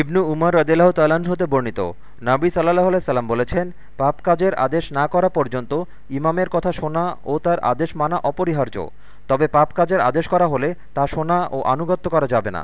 ইবনু উমর রদিল্লাহ তালান হতে বর্ণিত। নাবি সাল্লাহ সাল্লাম বলেছেন, পাপ কাজের আদেশ না করা পর্যন্ত ইমামের কথা শোনা ও তার আদেশ মানা অপরিহার্য। তবে পাপ কাজের আদেশ করা হলে তা শোনা ও আনুগত্য করা যাবে না।